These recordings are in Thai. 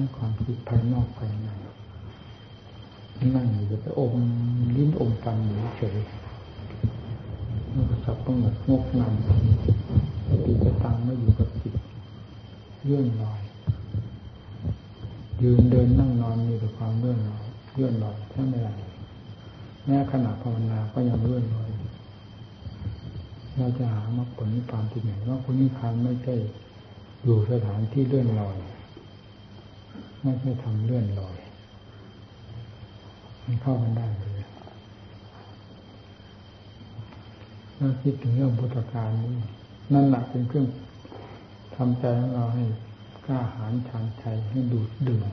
ให้ความคิดภายนอกภายในนั่งอยู่จะอมลิ้นอมฟันอยู่เฉยมันก็สับประงกงกงำตีจะตังไม่อยู่กับจิตเลื่อนลอย ยืนเดินนั่งนอนมีแต่ความเลื่อนลอยเลื่อนลอยแค่ไม่ไรแม้ขณะภาวนาก็ยังเลื่อนลอยเราจะหามรรคผลนิพพานที่ไหนว่าผลนิพพานไม่ใช่อยู่สถานที่เลื่อนลอย ไม่ใช่ทำเลื่อนลอยมันเข้ากันได้เลยถ้าคิดถึงเรื่องพุทธการนี้นั่นแหละเป็นเครื่องทำใจของเราให้กล้าหาญชานชัยให้ดูดดื่ม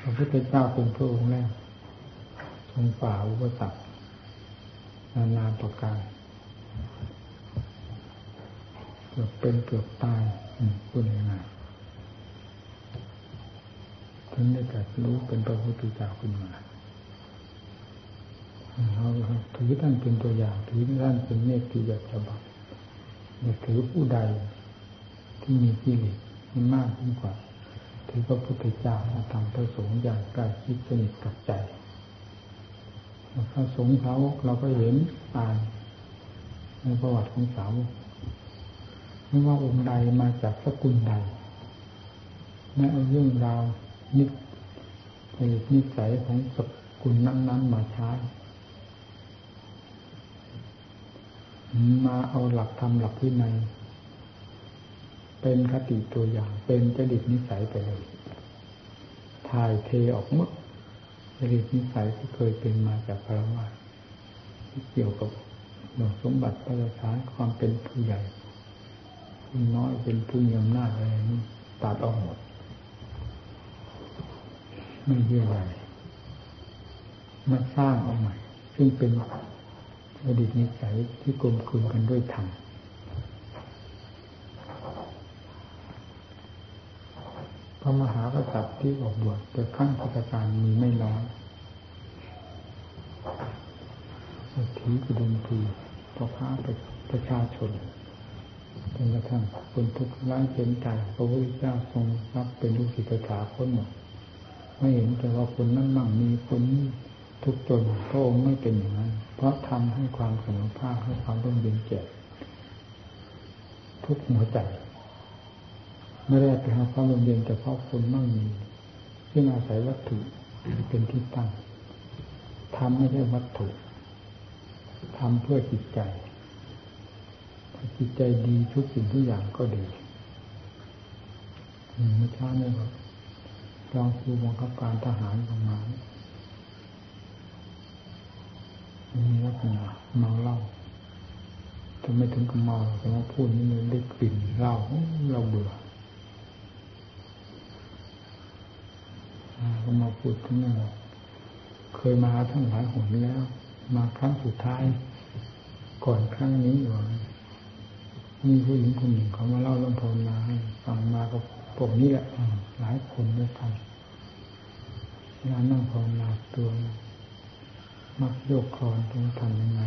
พระพุทธเจ้าเป็นพระองค์แรกทรงฝ่าอุปสรรคนานาประการ เกือบเป็นเกือบตายพูดง่ายๆถึงได้แต่รู้เป็นพระพุทธเจ้าขึ้นมาเราถือท่านเป็นตัวอย่างถือท่านเป็นเมตติยฉบับอย่าถือผู้ใดที่มีกิเลสมันมากยิ่งกว่า ถือพระพุทธเจ้าทำประสงค์อย่างใกล้ชิดสนิทกับใจพระสงฆ์เขาเราก็เห็นอ่านในประวัติของสาว ไม่ว่าองค์ใดมาจากสกุลใดไม่เอาเรื่องราวนิสัยนิสัยของสกุลนั้น ๆ มาใช้มาเอาหลักธรรมหลักวินัยเป็นคติตัวอย่าง เป็นจดิตนิสัยไปเลยถ่ายเทออกหมดจริตนิสัยที่เคยเป็นมาจากพระวาที่เกี่ยวกับหน่วสมบัติประชาความเป็นผู้ใหญ่ ผู้น้อยเป็นผู้มีอำนาจอะไรนี่ตัดออกหมด ไม่เยื่อใยมาสร้างเอาใหม่ ซึ่งเป็นอดีตนิสัยที่กลมกลืนกันด้วยธรรมพระมหากษัตริย์ที่ออกบวชแต่ขั้นพุทธการมีไม่น้อยสักทีกุดุมพีพ่อค้าประชาชน จนกระทั่งคนทุกข์ร้ายเจ็นใจพระพุทธเจ้าทรงรับเป็นลูกศิษย์ถาคนหมดไม่เห็นแต่ว่าคนนั้นมั่งมีคนนี้ทุกจนพระองค์ไม่เป็นอย่างนั้น เพราะทำให้ความสมภาคให้ความร่มเย็นแก่ทุกหัวใจไม่ได้ไปหาความร่มเย็นแต่เพราะคนมั่งมีซึ่งอาศัยวัตถุเป็นที่ตั้งทำไม่ใช่วัตถุทำเพื่อจิตใจ จิตใจดีทุกสิ่งทุกอย่างก็ดีเมื่อเช้าเนี่ยครับรองครูบังคับการทหารประมาณมีลักษณะเมาเหล้าจะไม่ถึงกับเมาแต่ว่าพูดนี่มันได้กลิ่นเหล้าเราเบื่อก็มาพูดถึงนั่นเคยมาทั้งหลายหนแล้ว มาครั้งสุดท้าย ก่อนครั้งนี้อยู่ มีผู้หญิงคนหนึ่งเขามาเล่าเรื่องภาวนาให้ฟังมาก็พวกนี้แหละหลายคนด้วยกันเวลานั่งภาวนาตัวมักโยกคลอนต้องทำยังไง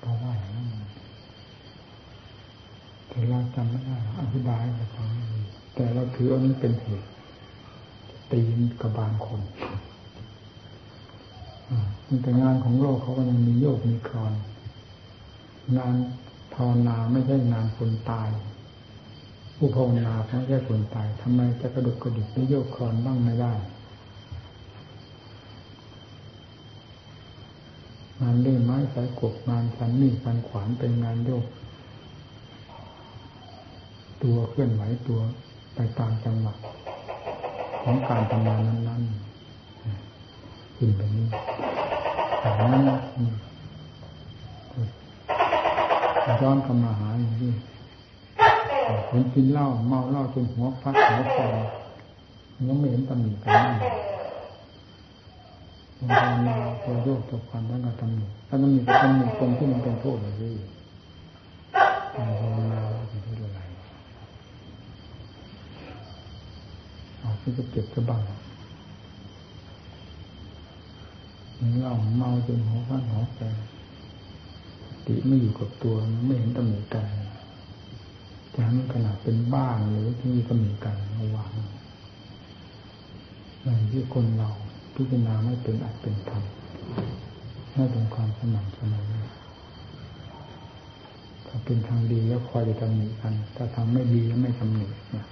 เพราะว่าอย่างนั้นแต่เราจำไม่ได้อธิบายให้ฟังแต่เราถืออันนี้เป็นเหตุตีนกระบาลคนแต่งานของโลกเขาก็ยังมีโยกมีคลอน งานภาวนาไม่ใช่งานคนตาย ผู้ภาวนาไม่ใช่คนตายทำไมจะกระดุกกระดิกไม่โยกคลอนบ้างไม่ได้งานเลื่อยไม้สายกบงานชันนี่ชันขวานเป็นงานโยก ตัวเคลื่อนไหวตัวไปตามจังหวะของการทำงานนั้นๆขึ้นแบบนี้แต่นั้น ย้อนกำมาหาอย่างนี้คนกินเหล้าเมาเหล้าจนหัวฟัดหัวฟอยังไม่เห็นตำหนิกันนั่นมันมาตัวโยกตัวความแล้วก็ตำหนิถ้าตำหนิก็ตำหนิตรงที่มันเป็นโทษเลยการภาวนาเป็นที่อะไรเอาที่จะเก็บจะบังเราเมาจนหัวฟันหัวแตก ติไม่อยู่กับตัวไม่เห็นตำหนิกันจะให้ขนาดเป็นบ้านหรือที่มีตำหนิกันระวังในที่คนเราพิจารณาไม่เป็นอัดเป็นธรรมไม่เป็นความสม่ำเสมอถ้าเป็นทางดีแล้วคอยจะตำหนิกัน ถ้าทางไม่ดีแล้วไม่ตำหนิเนี่ย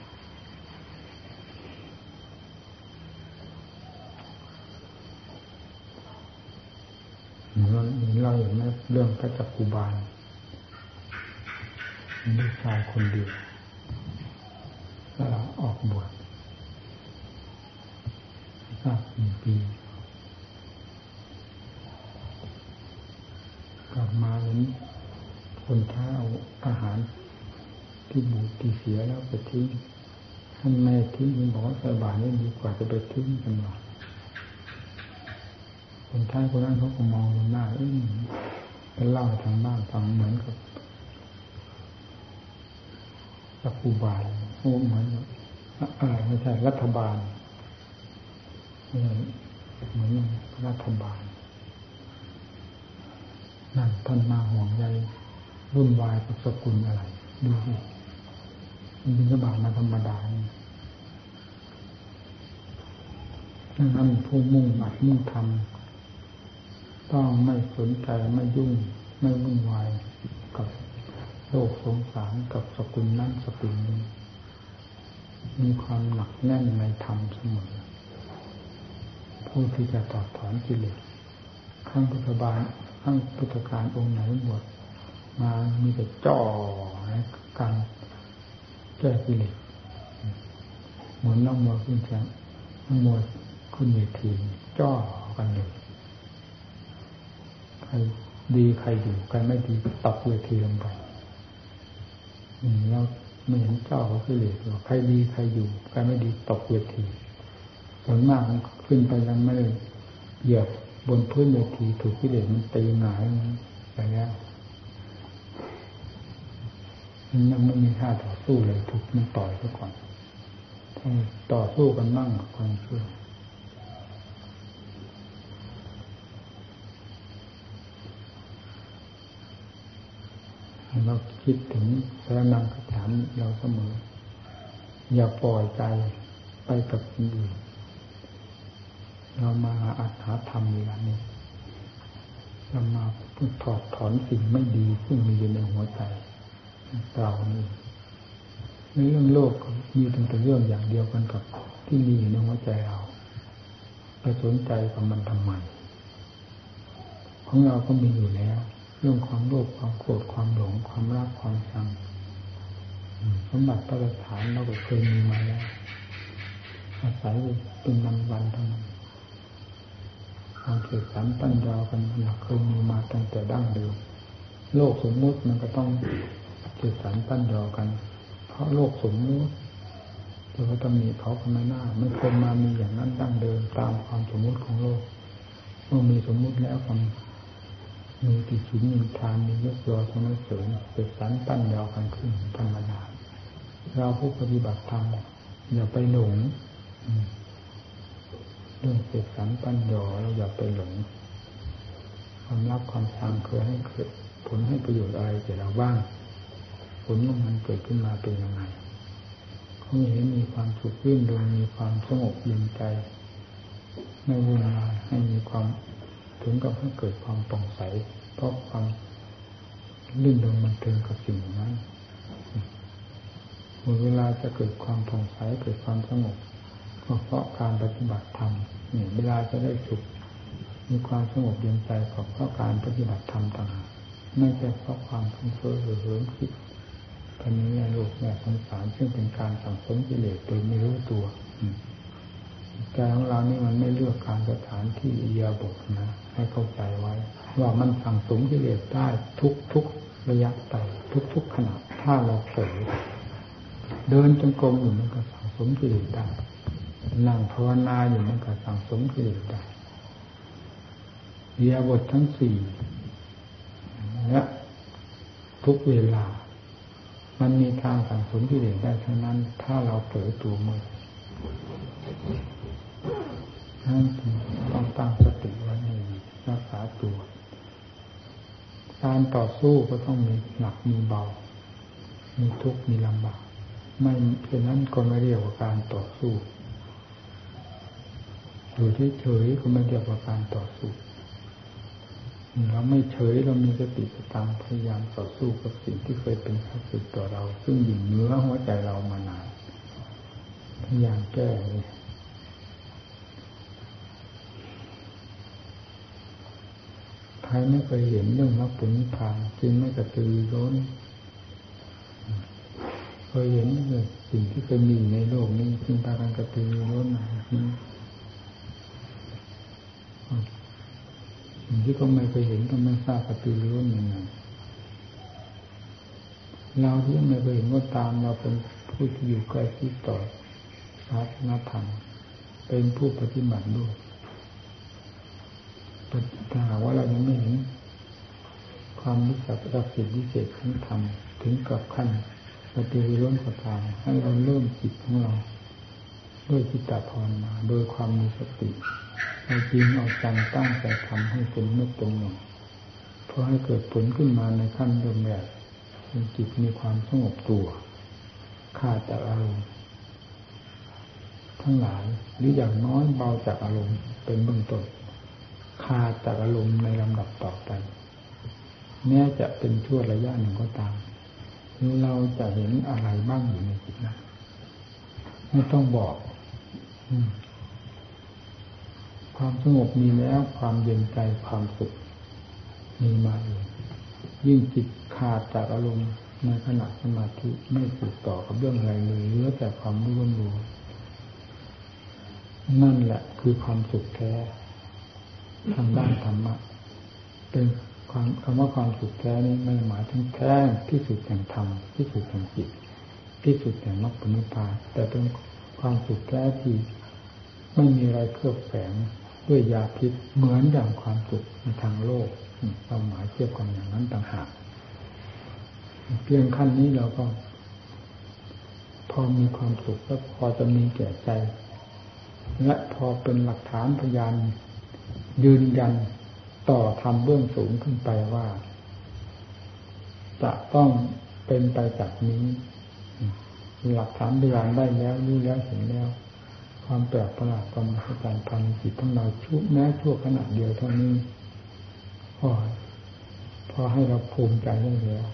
เรา เราเห็นไหมเรื่องพระจักกุบาลมีลูกชายคนเดียวแล้วออกบวชทราบหนึ่งปีกลับมาเห็นคนท้าเอาอาหารที่บูดที่เสียแล้วไปทิ้งท่านแม่ทิ้งบอกว่าสบาตรนี่ดีกว่าจะไปทิ้งกันหรอ คนท้ายคนนั้นเขาก็มองหน้าเอ้ยเป็นเล่าทางบ้านฟังเหมือนกับกับครูบาลโอ้เหมือนอะไรไม่ใช่รัฐบาลเหมือนรัฐบาลนั่นท่านมาห่วงใยรุ่นวายกับสกุลอะไรดูสิบินบาทมาธรรมดานั่นผู้มุ่งอัดมุ่งทำ ต้องไม่สนใจไม่ยุ่งไม่วุ่นวายกับโลกสงสารกับสกุลนั้นสกุลนี้มีความหนักแน่นในธรรมเสมอผู้ที่จะตอบถอนกิเลสข้างพุทธบาลข้างพุทธการองค์ไหนบวชมามีแต่จ่อการแก้กิเลสหมือนน้องมัวขึ้นแข่งน้องมัวขึ้นเวทีจ่อกันเลย ใครดีใครอยู่ใครไม่ดีตับเวทีลงไปแล้วไม่เห็นเจ้าเขากิเหลสหรอกใครดีใครอยู่ใครไม่ดีตกเวทีส่วนมากขึ้นไปยังไม่ได้เหยียบบนพื้นเวทีถูกกิเลสมันตีหงายไปแล้วยังไม่มีท่าต่อสู้เลยถูกมันต่อยซะก่อนต่อสู้กันมั่งความเชื่อ เราคิดถึงสารนังกถามเราเสมอ อย่าปล่อยใจไปกับคนอื่นเรามาหาอัตถาธรรมอย่านี้เรามาพูดถอดถอนสิ่งไม่ดีซึ่งมีอยู่ในหัวใจเรานี่ในเรื่องโลกมีแต่เรื่องอย่างเดียวกันกับที่มีอยู่ในหัวใจเราไปสนใจกับมันทำไมของเราก็มีอยู่แล้ว รื่องความโลภความโกรธความหลง ความรักความชังสมบัติประฐานเราก็เคยมีมาแล้วอาศัยเป็นวันวันเท่านั้นความเกิดสันตั้นยากันเราเคยมีมาตั้งแต่ดั้งเดิมโลกสมมุติมันก็ต้องเกิดสันตั้นยอกัน เพราะโลกสมมุติจะว่าตำหนิเขาคนหน้ามันเคยมามีอย่างนั้นดั้งเดิมตามความสมมุติของโลกเมื่อมีสมมุติแล้วความ มีติฉินมีทานมียกยอทำให้เสริมเกิดสันตั้นยาวกันขึ้นธรรมดาเราผู้ปฏิบัติธรรมอย่าไปหลงเรื่องเสกสรรปั้นยอเราอย่าไปหลงความรักความชังเคยให้เกิดผลให้ประโยชน์อะไรแก่เราบ้างผลของมันเกิดขึ้นมาเป็นยังไงเขาเห็นมีความสุขรื่นรมมีความสงบเย็นใจไม่วุ่นวายให้มีความถึงกับให้เกิดความปร่งใส เพราะความลื่นรมมันเทิงกับสิ่งนั้นเมื่อเวลาจะเกิดความผ่องใสเกิดความสงบก็เพราะการปฏิบัติธรรมนี่เวลาจะได้สุขมีความสงบเย็นใจก็เพราะการปฏิบัติธรรมต่างหากไม่ใช่เพราะความฟุ้งเฟ้อหรือเหิมคิดกันนี้ในโลกแม่สงสารซึ่งเป็นการสั่งสมกิเลสโดยไม่รู้ตัวใจของเรานี่มันไม่เลือก ที่เอียบทนะ ให้เข้าใจไว้ ว่ามันสั่งสมกิเลสได้ทุกทุกระยะไปทุกทุกขณะถ้าเราเผลอเดินจงกรมอยู่มันก็สั่งสมกิเลสได้นั่งภาวนาอยู่มันก็สั่งสมกิเลสได้เรียบททั้งสี่และทุกเวลา มันมีทางสั่งสมกิเลสได้ทั้งนั้น ถ้าเราเผลอตัวมือ นั่นต้องตั้งสติไว้ในรักษาตัว การต่อสู้ก็ต้องมีหนักมีเบา มีทุกข์มีลำบาก ไม่เช่นนั้นก็ไม่เรียกว่าการต่อสู้อยู่เฉยๆก็ไม่เรียกว่าการต่อสู้เราไม่เฉยเรามีสติสตางพยายามต่อสู้กับสิ่งที่เคยเป็นข้าศึกต่อเรา ซึ่งอยู่เนื้อหัวใจเรามานานพยายามแก้เลยใค รไม่เคยเห็นเรื่องมรรคผลนิพพานจึงไม่กระตือร้นเคยเห็นเลยสิ่งที่เคยมีในโลกนี้จึงพากันกระตือร้นมาสิ่งที่ก็ไม่เคยเห็นก็ไม่ทราบกระตือร้นยังไงเราที่ไม่เคยเห็นก็ตามเราเป็นผู้ที่อยู่ใกล้ชิดต่อศาสนาธรรมเป็นผู้ปฏิบัติด้วย ถ้าหากว่าเรายังไม่เห็นความรู้จักรักสิทธิพิเศษของธรรมถึงกับขั้นปฏิริล้นก็ตามให้เราเริ่มจิตของเรา ด้วยจิตตภาวนาโดยความมีสติเอาจริงเอาจังตั้งใจทำให้เป็นเมื่อเป็นหนึ่งเพื่อให้เกิดผลขึ้นมาในขั้นเริ่มแรกจิตมีความสงบตัวขาดจากอารมณ์ทั้งหลายหรืออย่างน้อยเบาจากอารมณ์เป็นเบื้องต้น ขาดจากอารมณ์ในลำดับต่อไปแม้จะเป็นชั่วระยะหนึ่งก็ตาม เราจะเห็นอะไรบ้างอยู่ในจิตนั้นไม่ต้องบอกความสงบมีแล้วความเย็นใจความสุขมีมาเองยิ่งจิตขาดจากอารมณ์ในขณะสมาธิไม่สืบต่อกับเรื่องอะไรเลยเหลือแต่ความรู้รู้นั่นแหละคือความสุขแท้ ทางด้านธรรมะเป็นความคำว่าความสุขแท้นี้ไม่หมายถึงแท้ที่สุดแห่งธรรมที่สุดแห่งจิตที่สุดแห่งมรรคผลนิพพานแต่เป็นความสุขแท้ที่ไม่มีอะไรเคลือบแฝงด้วยยาพิษเหมือนอย่างความสุขในทางโลกควาหมายเทียบกันอย่างนั้นต่างหากเพียงขั้นนี้เราก็ พอมีความสุขแล้วพอจะมีแก่ใจ และพอเป็นหลักฐานพยาน ยืนยันต่อทำเบื้องสูงขึ้นไปว่า จะต้องเป็นไปจากนี้ หลักฐานพยานได้แล้วรู้แล้วเห็นแล้ว ความแปลกประหลาดความมหัศจรรย์พันจิตของเราชุบแม้ชั่วขณะเดียวเท่านี้พอพอให้เราภูมิใจได้แล้ว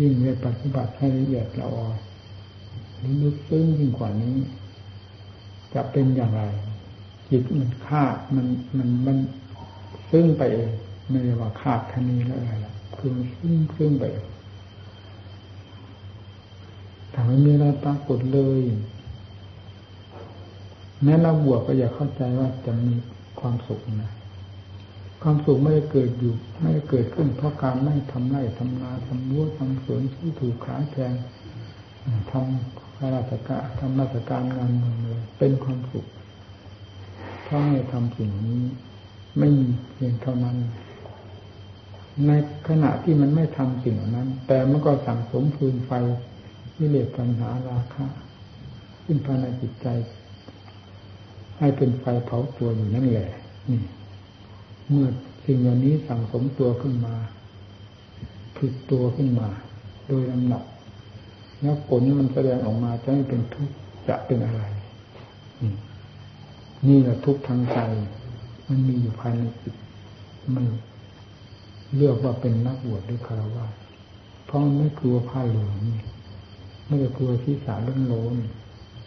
ยิ่งในปฏิบัติให้ละเอียดละออลึกซึ้งยิ่งกว่านี้ จะเป็นอย่างไร จิตมันคาดมันมันมันซึ่งไปเองไม่ได้ว่าคาดแค่นี้แล้วอะไรล่ะคือซึ่งซึ่งไปแต่ไม่มีอะไรปรากฏเลยแม้เราบวกก็อย่าเข้าใจว่าจะมีความสุขนะความสุขไม่ได้เกิดอยู่ ไม่ได้เกิดขึ้นเพราะการไม่ทำไร่ทำนาทำรั้วทำสวนที่ถูกขาแทงทำราชการทำราชการงานเมืองเลยเป็นความสุข เพราะไม่ทำสิ่งนี้ ไม่มีเพียงเท่านั้น ในขณะที่มันไม่ทำสิ่งนั้น แต่มันก็สั่งสมฟืนไฟวิเลศปัญหาราคะขึ้นภายในจิตใจ ให้เป็นไฟเผาตัวอยู่นั่นแหละนี่เมื่อสิ่งเหล่านี้สั่งสมตัวขึ้นมาผิดตัวขึ้นมา โดยลำดับแล้วผลมันแสดงออกมาจะไม่เป็นทุกข์จะเป็นอะไร นี่แหละทุกทางใจ มันมีอยู่ภายในจิตมันเลือกว่าเป็นนักบวชหรือคารวะเพราะมันไม่กลัวผ้าเหลืองไม่ได้กลัวที่สาเรื่องโลน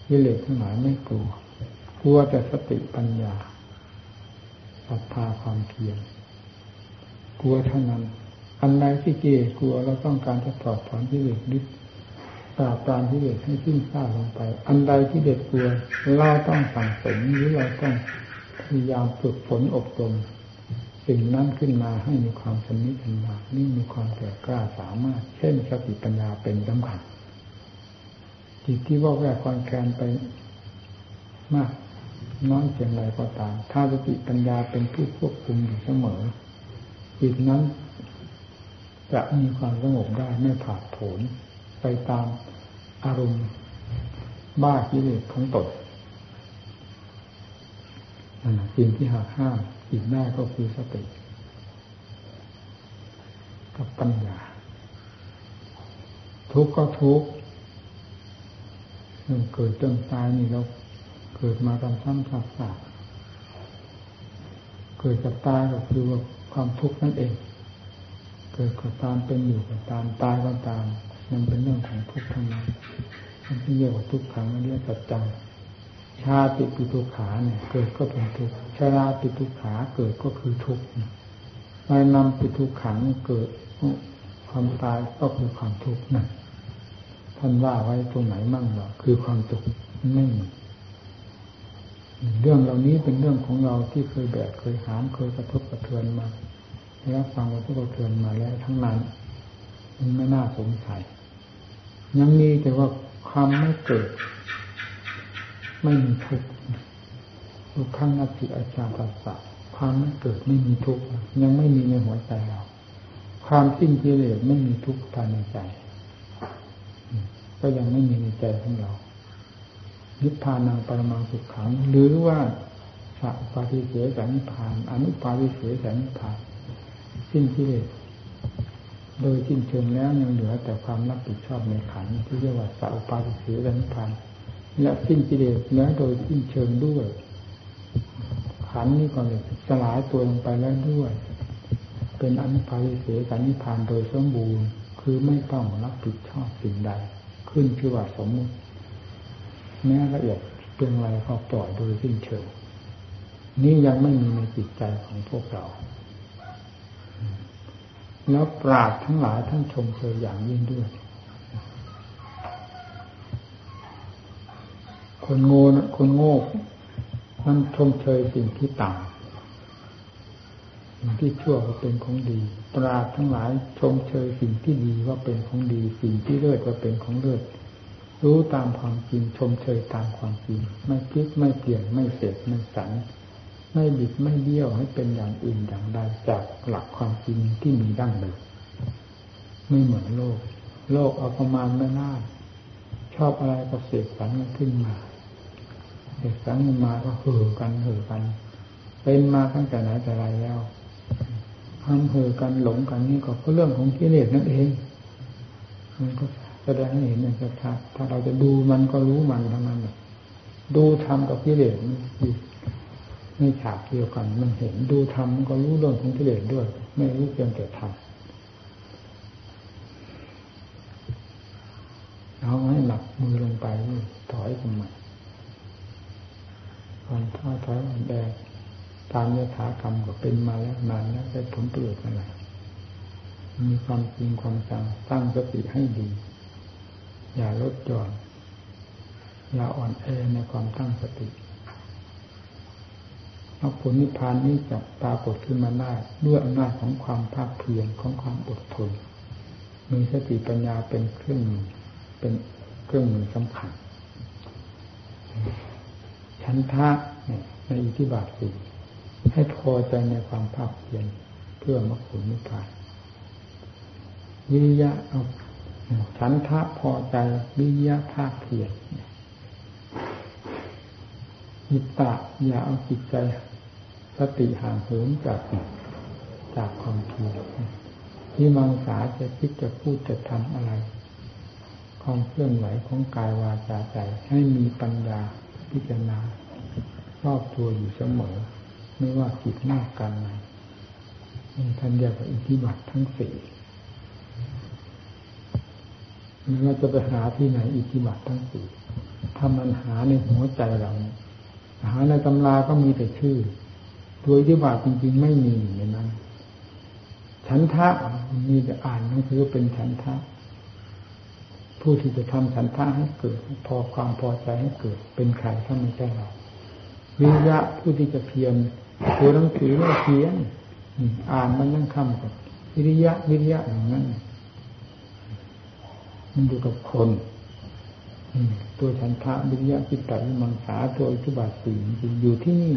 วิเลศทั้งหลายไม่กลัวกลัวแต่สติปัญญาศรัทธาความเพียรกลัวเท่านั้น อันใดที่เกลียดกลัวเราต้องการจะถอดถอนที่เหลือนิด ปราบปรามที่เด็ดให้สิ้นซาลงไป อันใดที่เด็ดกลัวเราต้องสั่งสมหรือเราต้องพยายามฝึกฝนอบรมสิ่งนั้นขึ้นมาให้มีความสนิทสนานนี่มีความแก่กล้าสามารถ เช่นสติปัญญาเป็นสำคัญจิตที่ว่าแวกความแคนไปมากน้อยเพียงไรก็ตาม ถ้าสติปัญญาเป็นผู้ควบคุมอยู่เสมอจิตนั้นจะมีความสงบได้ไม่ผาดโผน ไปตามอารมณ์บ้ากิเลสของตนสิ่งที่หักห้ามสิ่งได้ก็คือสติ กับปัญญา ทุกข์ก็ทุกข์เรื่องเกิดเรื่องตายนี่เราเกิดมากันซ้ำซากเกิดกับตายก็คือว่าความทุกข์นั่นเอง เกิดกับตามเป็นอยู่กับตามตายก็ตาม มันเป็นเรื่องของทุกข์ทั้งนั้นมันเรียกว่าทุกขังเรียกว่าจังชาติปิทุขาเนี่ย เกิดก็เป็นทุกข์ชราปิทุขาเกิดก็คือทุกข์มานำปิทุขังเกิดความตายก็คือความทุกข์นั่นท่านว่าไว้ตรงไหนมั่งหรอคือความทุกข์ไม่มีเรื่องเหล่านี้เป็นเรื่องของเราที่เคยแบกเคยหามเคยกระทบกระเทือนมาแล้วฟังกระทบกระเทือนมาแล้วทั้งนั้นมันไม่น่าสงสัย ยังมีแต่ว่าความไม่เกิด ไม่มีทุกข์ทุกขั้งนัตติอาจารย์ตัสสะความไม่เกิดไม่มีทุกข์ยังไม่มีในหัวใจเรา ความสิ้นกิเลสไม่มีทุกข์ภายในใจ ก็ยังไม่มีในใจของเรา นิพพานังปรมังสุขขัง หรือว่าสัพปาทิเสสนิพานอนุปาทิเสสนิพานสิ้นกิเลส โดยสิ้นเชิงแล้วยังเหลือแต่ความรับผิดชอบในขันที่เรียกว่าสัพปาทิเสสนิพานและสิ้นกิเลสแล้วโดยสิ้นเชิงด้วย ขันนี้ก็เลยสลายตัวลงไปแล้วด้วย เป็นอนุปาทิเสสนิพานโดยสมบูรณ์ คือไม่ต้องรับผิดชอบสิ่งใด ขึ้นชื่อว่าสมมุติแม้ละเอียดเพียงไรก็ปล่อยโดยสิ้นเชิง นี่ยังไม่มีในจิตใจของพวกเรา แล้วปราดทั้งหลายท่านชมเชยอย่างยิ่งด้วย คนโง่คนโง่มันชมเชยสิ่งที่ต่ำสิ่งที่ชั่วว่าเป็นของดี ปราดทั้งหลายชมเชยสิ่งที่ดีว่าเป็นของดี สิ่งที่เลิศว่าเป็นของเลิศรู้ตามความจริงชมเชยตามความจริง ไม่คิดไม่เปลี่ยนไม่เสกไม่สัน ไม่บิดไม่เบี้ยวให้เป็นอย่างอื่นอย่างใดจากหลักความจริงที่มีดั้งเดิมไม่เหมือนโลก โลกเอาประมาณไม่น่าชอบอะไรก็เสกสรรกันขึ้นมาเสกสรรกันมาก็เห่อกันเห่อกัน เป็นมาตั้งแต่ไหนแต่ไรแล้วทำเห่อกันหลงกันนี่ก็เรื่องของกิเลสนั่นเองมันก็แสดงให้เห็นอย่างชัดถ้าเราจะดูมันก็รู้มันทั้งนั้นดูทำกับกิเลสอยู่ ในฉากเดียวกัน มันเห็นดูทำมันก็รู้เรื่องของกิเลสด้วย ไม่รู้เพียงแต่ทำเอาให้หลับมือลงไปถอยกันมาวันท้อถอยวันแดงตามยถากรรมก็เป็นมาแล้วนานแล้วได้ผลประโยชน์อะไรมีความจริงความจังตั้งสติให้ดี อย่าลดหย่อน อย่าอ่อนแอในความตั้งสติ มรรคผลนิพพานนี้จะปรากฏขึ้นมาได้ด้วยอำนาจของความภาคเพียรของความอดทน มีสติปัญญาเป็นเครื่องมือเป็นเครื่องมือสำคัญชันทะในอิทธิบาทสี่ให้พอใจในความภาคเพียรเพื่อมรรคผลนิพพานวิริยะเอาฉันทะพอใจวิยะภาคเพียรหิตตะอย่าเอาจิตใจ สติห่างเหินจากจากความเพียรที่มังสาจะคิดจะพูดจะทำอะไร ความเคลื่อนไหวของกายวาจาใจ ให้มีปัญญาพิจารณารอบตัวอยู่เสมอ ไม่ว่าจิตหน้ากันไหนท่านเรียกว่าอิทธิบัตทั้งสี่เราจะไปหาที่ไหนอิทธิบาททั้งสี่ถ้ามันหาในหัวใจเราหาในตำราก็มีแต่ชื่อ ตัวอิทธิบาทจริงๆไม่มีในนั้นฉันทะมีแต่อ่านหนังสือเป็นฉันทะ ผู้ที่จะทำฉันทะให้เกิด พอความพอใจให้เกิด เป็นใครถ้าไม่ใช่เราวิริยะผู้ที่จะเพียรตัวหนังสือไม่เพียรอ่านมันยังคำกับวิริยะวิริยะอย่างนั้นมันอยู่กับคนตัวฉันทะวิญญาจิตตวิมังสาตัวอิทธิบาทสี่จริงอยู่ที่นี่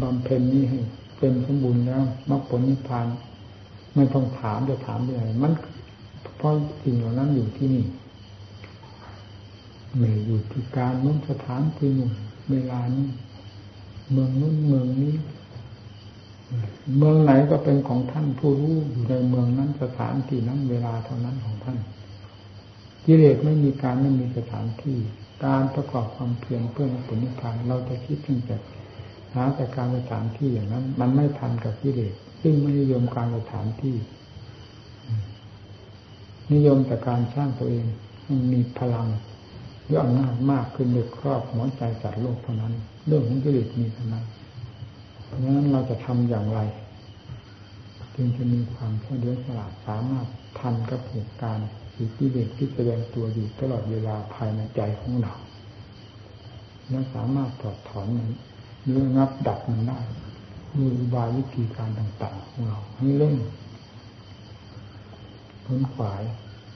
บำเพ็ญนี้ให้เป็นสมบูรณ์แล้วมรรคผลนิพพานไม่ต้องถามจะถามยังไงมันเพราะสิ่งเหล่านั้นอยู่ที่นี่ไม่อยู่ที่การนู้นสถานที่นู้นเวลานี้เมืองนู้นเมืองนี้ เมืองไหนก็เป็นของท่านผู้รู้อยู่ในเมืองนั้นสถานที่นั้นเวลาเท่านั้นของท่านกิเลสไม่มีการไม่มีสถานที่ การประกอบความเพียรเพื่อผลนิพพานเราจะคิดถึงแต่หาแต่การสถานที่อย่างนั้น มันไม่ทันกับกิเลสซึ่งไม่นิยมการสถานที่ นิยมแต่การสร้างตัวเองมันมีพลังหรืออำนาจมากขึ้นในครอบหัวใจสัตว์โลกเท่านั้น เรื่องของกิเลสมีเท่านั้นเพราะฉะนั้นเราจะทำอย่างไร จึงจะมีความเฉลียวฉลาดสามารถทันกับเหตุการณ์ ที่กิเลสที่แสดงตัวอยู่ตลอดเวลาภายในใจของเราและสามารถถอดถอนมันหรืองับดับมันได้ด้วยอุบายวิธีการต่าง ๆ ของเราให้เล่นพ้นขวาย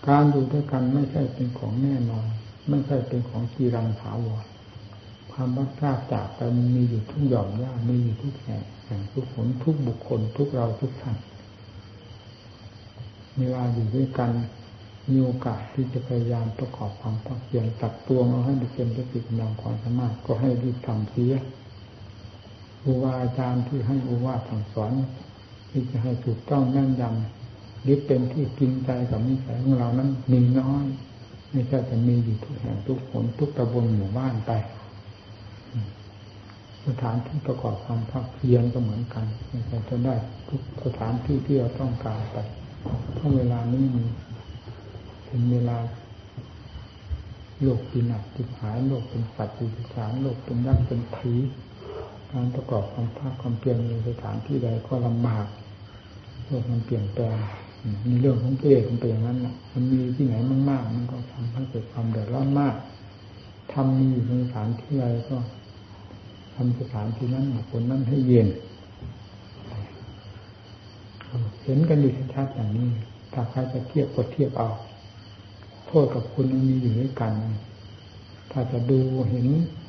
การอยู่ด้วยกันไม่ใช่เป็นของแน่นอน ไม่ใช่เป็นของกีรังถาวรความรักชาติจากไปมันมีอยู่ทุกหย่อมย่ามีอยู่ทุกแห่งแห่งทุกคนทุกบุคคลทุกเราทุกท่านเวลาอยู่ด้วยกัน มีโอกาสที่จะพยายามประกอบความภาคเพียรตัดตัวเอาให้ดูเป็นประสิทธิ์กำลังความสามารถก็ให้รีบทำเสียครูบาอาจารย์ที่ให้อุวาสั่งสอนที่จะให้ถูกต้องแน่นยำหรือเป็นที่กินใจกับนิสัยของเรานั้นมีน้อย ไม่ใช่จะมีอยู่ทุกแห่งทุกคนทุกตำบลหมู่บ้านไปสถานที่ประกอบความภาคเพียรก็เหมือนกันม่ใช่จะได้ทุกสถานที่ที่เราต้องการไปเพราะเวลานี้มี เป็นเวลาโลกปีนักติดหายโลกเป็นสัตว์ติดฐานโลกเป็นยักษ์เป็นผีการประกอบความภาคความเปลี่ยนในสถานที่ใดก็ลำบากโลกมันเปลี่ยนแปลงมีเรื่องของเกลมันเป็นอย่างนั้นมันมีที่ไหนมากๆมันก็ทำให้เกิดความเดือดร้อนมากทำมีอยู่ในสถานที่ใดก็ทำสถานที่นั้นคนนั้นให้เย็นเห็นกันอยู่ชัดๆอย่างนี้ถ้าใครจะเทียบก็เทียบเอา โทษกับคุณมันมีอยู่ด้วยกัน ถ้าจะดูเห็น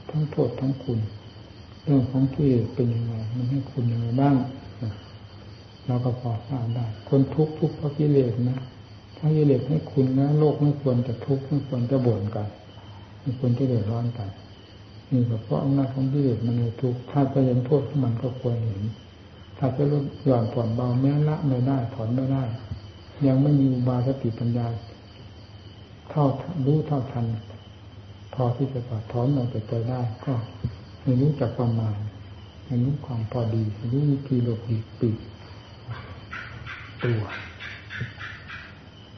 ทั้งโทษทั้งคุณ เรื่องของกิเลสเป็นยังไงมันให้คุณยังไงบ้างเราก็พอทราบได้ คนทุกข์ทุกข์เพราะกิเลสนะถ้ากิเลสให้คุณนะโลกไม่ควรจะทุกข์ไม่ควรจะบ่นกันไม่ควรจะเดือดร้อนกันนี่ก็เพราะอำนาจของกิเลสมันเลยทุกข์ถ้าจะเห็นโทษของมันก็ควรเห็นถ้าจะลดหย่อนผ่อนเบาแม้ละไม่ได้ถอนไม่ได้ ยังไม่มีบาสติปัญญา เท่ารู้เท่าทัน พอที่จะถอนมันไปใจได้ก็ไม่รู้จักประมมาณไม่รู้ความพอดีไม่รู้วิธีหลบหลีกปีกตัว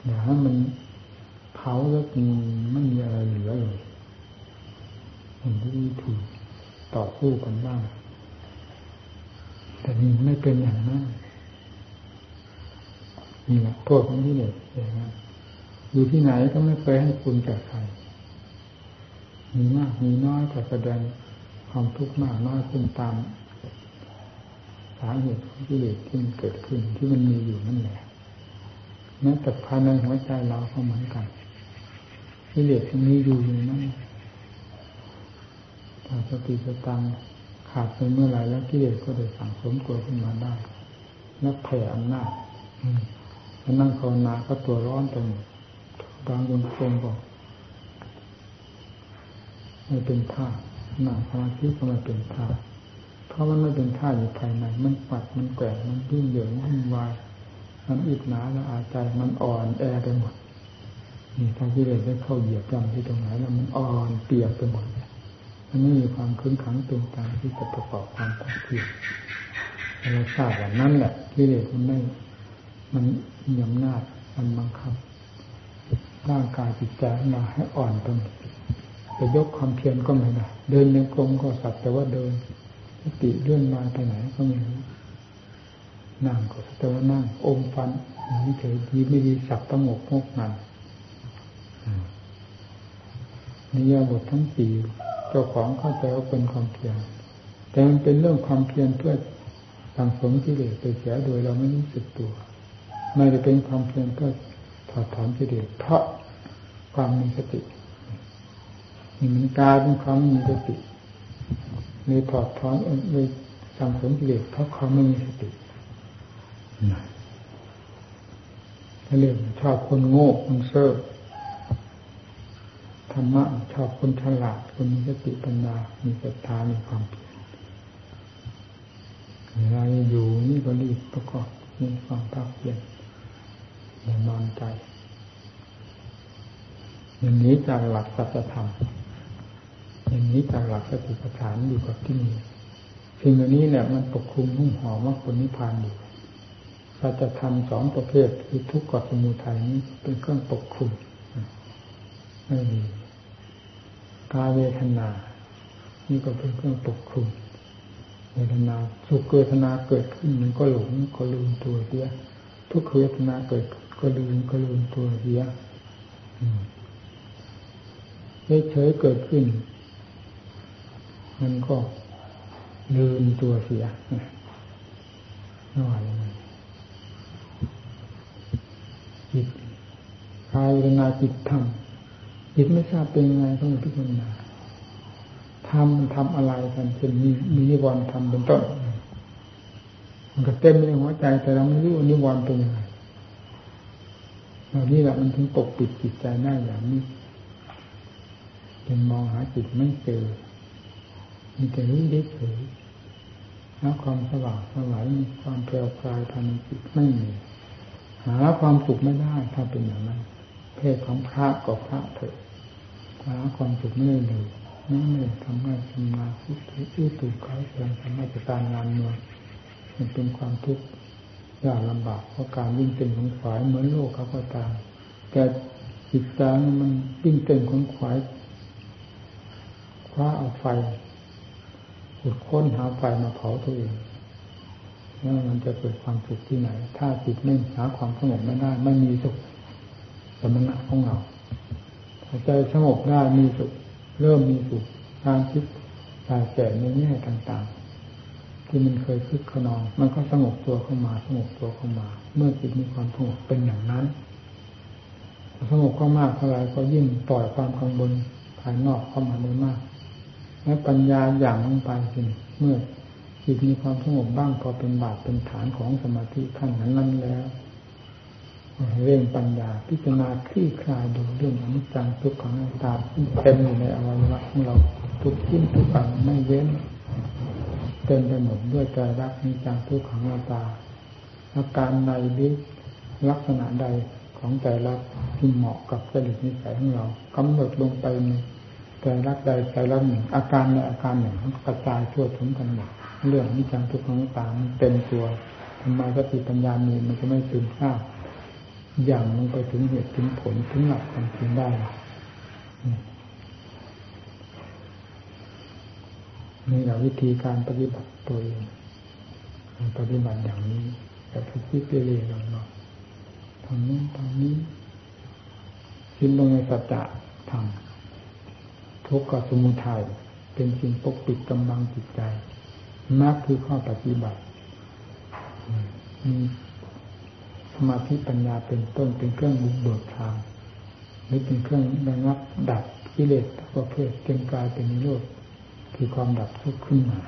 อย่าให้มันเผาแล้วมันไม่มีอะไรเหลือเลยเห็นวิธีต่อสู้กันบ้างแต่นี่ไม่เป็นอย่างนั้นนี่แหละโทษของที่เด็กอย่างนั้น อยู่ที่ไหนก็ไม่เคยให้คุณแก่ใคร มีมากมีน้อยก็แสดงความทุกข์มากน้อยขึ้นตามสาเหตุของกิเลสที่มันเกิดขึ้นที่มันมีอยู่นั่นแหละแม้แต่ภายในหัวใจเราก็เหมือนกันกิเลสที่มีอยู่อยู่นั่นถ้าสติสตังขาดไปเมื่อไรแล้วกิเลสก็ได้สั่งสมตัวขึ้นมาได้แล้วแผ่อำนาจแล้วนั่งภาวนาก็ตัวร้อนตรง บางคนคงบอกไม่เป็นท่าหนังสมาธิก็ไม่เป็นท่าเพราะมันไม่เป็นท่าอยู่ภายใน มันปัดมันแกว่งมันยุ่งเหยิงวุ่นวายมันอิดหนาแล้วอาใจมันอ่อนแอไปหมดนี่ถ้าที่เลยได้เข้าเหยียบย่ำที่ตรงไหนแล้วมันอ่อนเปียกไปหมดมันไม่มีความคึ้นขังตึงตังที่จะประกอบความภาคเพียรเราทราบว่านั่นแหละที่เลยมันไม่มันมีอำนาจมันบังคับ ร่างกายจิตใจมาให้อ่อนตรงจะยกความเพียรก็ไม่ได้เดินในกรมก็สักแต่ว่าเดินสติเลื่อนมาไปไหนก็ไม่รู้นั่งก็แต่ว่านั่งอมฟันนี่เฉยดีไม่ดีสับตั้งกงกนันนิยาบททั้งสี่เจ้าของเข้าใจว่าเป็นความเพียรแต่มันเป็นเรื่องความเพียรเพื่อสังสมกิเลสไปเสียโดยเราไม่รู้สึกตัว ไม่ได้เป็นความเพียรเพื่อ ถอดถอนกิเลสเพราะความมีสตินี่มันกลายเป็นความมีสติในถอดถอนในสังสมกิเลสเพราะความไม่มีสติถ้าเรียกชอบคนโง่คนเซ่อธรรมะชอบคนฉลาดคนมีสติปัญญา มีศรัทธา มีความเพียรเวลาอยู่นี่ก็รีบประกอบมีความภาคเพียร อย่านอนใจอย่างนี้จากหลักสัจธรรมอย่างนี้จากหลักสติปัฏฐานอยู่กับที่นี่สิ่งเหล่านี้เนี่ยมันปกคลุมหุ้มห่อมรรคผลนิพพานอยู่สัจธรรมสองประเภทคือทุกข์กับสมุทัยนี้เป็นเครื่องปกคลุมไม่มีกายเวทนา นี่ก็เป็นเครื่องปกคลุมเวทนาสุขเกิดนาเกิดขึ้นมันก็หลงก็ลืมตัวเสียทุกขเวทนาเกิด ก็ลืมก็ลืมตัวเสียเฉยเกิดขึ้น มันก็ลืมตัวเสียน่อยจิตกายเวนาจิตธรรมจิตไม่ทราบเป็นยังไงต้องพิจารณาทำมันทำอะไรกันเช่นมีมีนิวรณ์ทำเป็นต้น มันก็เต็มในหัวใจแต่เราไม่รู้นิวรณ์เป็นยังไง นี้แหละมันถึงปกปิดจิตใจได้อย่างนี้ยังมองหาจิตไม่เจอ มีแต่รู้ได้เฉยแล้วความสว่างสวายมีความเพลวพลายภายในจิตไม่มี หาความสุขไม่ได้ถ้าเป็นอย่างนั้น เพศของพระก็พระเถอะหาความสุขไม่ได้เลยนั่นไม่ทำให้ทำงานที่ที่ถูกเขาเสียงทำให้จะการงานเมืองมันเป็นความทุกข์ ยากลำบากเพราะการวิ่งเต้นของขวายเหมือนโลกเขาก็ตาม แต่จิตใจมันวิ่งเต้นของขวายคว้าเอาไฟขุดค้นหาไฟมาเผาตัวเองแล้วมันจะเกิดความสุขที่ไหน ถ้าจิตไม่หาความสงบไม่ได้ไม่มีสุขสมณะของเราใจสงบได้มีสุขเริ่มมีสุขการคิดการแก่ในแง่ต่างๆ ที่มันเคยคิดขนอง มันก็สงบตัวเข้ามาสงบตัวเข้ามา เมื่อจิตมีความสงบเป็นอย่างนั้นสงบเข้ามากเท่าไรก็ยิ่งปล่อยความกังวลภายนอกเข้ามาได้มาก และปัญญาอย่างลงไปสิเมื่อจิตมีความสงบบ้างพอเป็นบาทเป็นฐานของสมาธิขั้นนั้นนั้นแล้วเร่งปัญญาพิจารณาคลี่คลายดูเรื่องอนิจจังทุกขังอนัตตาเต็มอยู่ในอวัยวะของเราทุกชิ้นทุกอันไม่เว้น เต็มไปหมดด้วยใจรักนิจังทุกขังอนัตตา อาการใดหรือลักษณะใดของใจรักที่เหมาะกับจริตนิสัยของเรากำหนดลงไปในใจรักใดใจรักหนึ่ง อาการในอาการหนึ่งมันกระจายทั่วถึงกันหมดเรื่องนิจังทุกขังนัตตาเต็มตัวทำไมสติปัญญามีมันจะไม่ซึมซาบอย่างลงไปถึงเหตุถึงผลถึงหลักความจริงได้ นี่แหละวิธีการปฏิบัติตัวเองปฏิบัติอย่างนี้แต่ทุกที่เปรียเราเนาะทางนี้ทางนี้คิดลงในสัจจะธรรมทุกข์กับสมุทัยเป็นสิ่งปกปิดกำลังจิตใจนักคือข้อปฏิบัติมีมาธิปัญญาเป็นต้นเป็นเครื่องบุกเบิกทางหรือเป็นเครื่องระงับดับกิเลสประเภทจนกลายเป็นนิโรธ คือความดับทุกข์ขึ้นมา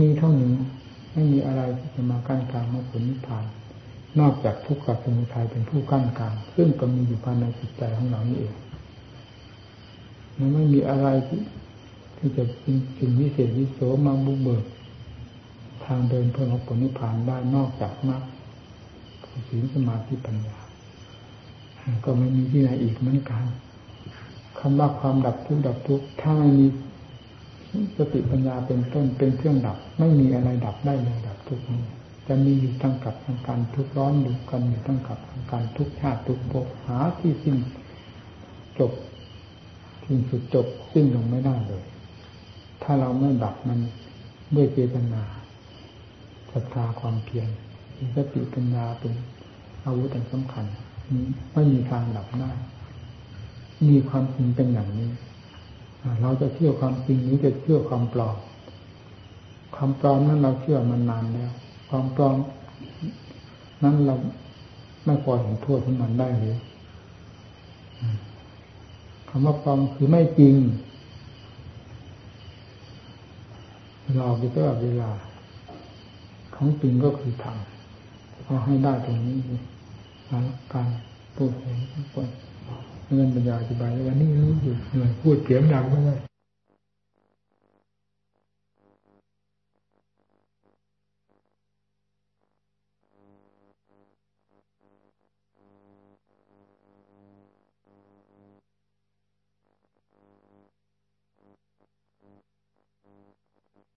มีเท่านี้ไม่มีอะไรที่จะมากั้นกลางมรรคผลนิพพาน นอกจากทุกข์กับสมุทัยเป็นผู้กั้นกลางซึ่งก็มีอยู่ภายในจิตใจของเรานี่เองมันไม่มีอะไรที่ที่จะเป็นสิ่งวิเศษวิโสมาบุกเบิก ทางเดินเพื่อมรรคผลนิพพานได้นอกจากมรรคศีลสมาธิปัญญา ก็ไม่มีที่ไหนอีกเหมือนกันคำว่าความดับทุกข์ดับทุกข์ถ้าไม่มี สติปัญญาเป็นต้นเป็นเครื่องดับ ไม่มีอะไรดับได้เลยดับทุกนี้จะมีอยู่ทั้งกับทั้งการทุกร้อนอยู่กันอยู่ทั้งกับทั้งการทุกชาติทุกภพหาที่สิ้นจบทิ้งสุดจบสิ้นลงไม่ได้เลย ถ้าเราไม่ดับมันด้วยเจตนาศรัทธาความเพียรสติปัญญาเป็นอาวุธอันสำคัญไม่มีทางดับได้ มีความจริงเป็นอย่างนี้ เราจะเชื่อความจริงหรือจะเชื่อความปลอม ความปลอมนั้นเราเชื่อมันนานแล้ว ความปลอมนั้นเราไม่พอเห็นโทษของมันได้เลยคำว่าปลอมคือไม่จริงหลอกอยู่ตลอดเวลา ของจริงก็คือธรรมเอให้ได้ตรงนี้การพูดเห็นทุกคน เงินบรรยาอธิบายวันนี้รู้อยู่เหนื่อยพูดเสียงดังไม่ได้